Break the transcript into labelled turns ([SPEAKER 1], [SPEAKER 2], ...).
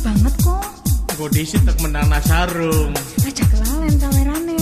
[SPEAKER 1] banget kok.
[SPEAKER 2] Gue tak menang nasarung.
[SPEAKER 1] Aja kelalen kamerane.